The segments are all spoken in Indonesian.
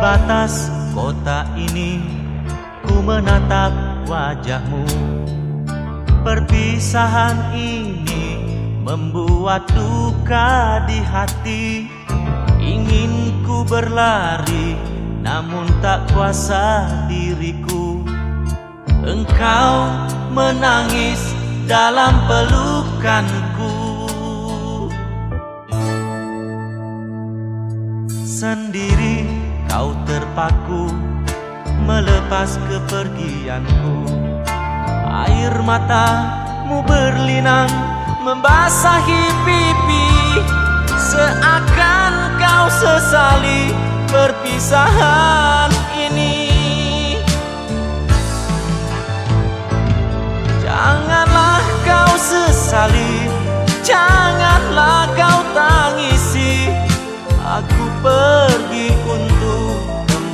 batas kota ini Ku menatap wajahmu. Perpisahan ini membuat duka di hati. Ingin ku berlari namun tak kuasa diriku. Engkau menangis dalam pelukanku. Sendiri kau terpaku melepas kepergianku. Air matamu berlinang membasahi pipi. Seakan kau sesali perpisahan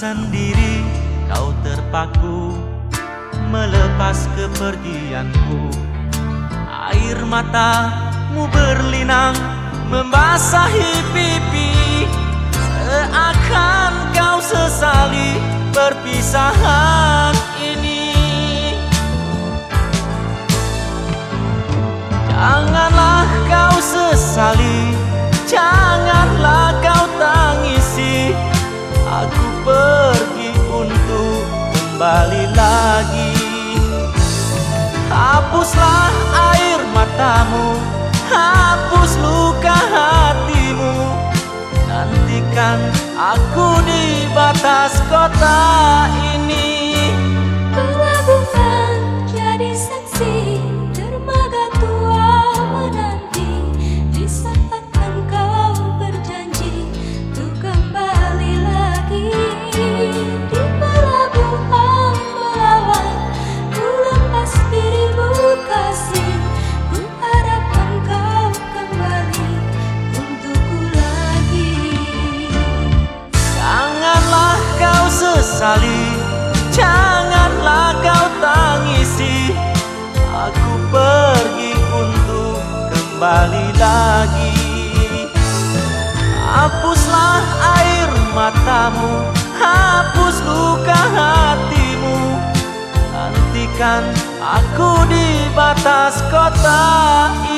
Sendiri kau terpaku melepas kepergianku. Air matamu berlinang membasahi pipi. Seakan kau sesali perpisahan ini. Janganlah kau sesali Janganlah Hapuslah air matamu Hapus luka hatimu. Nantikan aku di batas kota ini sesali Janganlah kau tangisi. Aku pergi untuk kembali lagi. Hapuslah air matamu Hapus luka hatimu. Nantikan aku di batas kota ini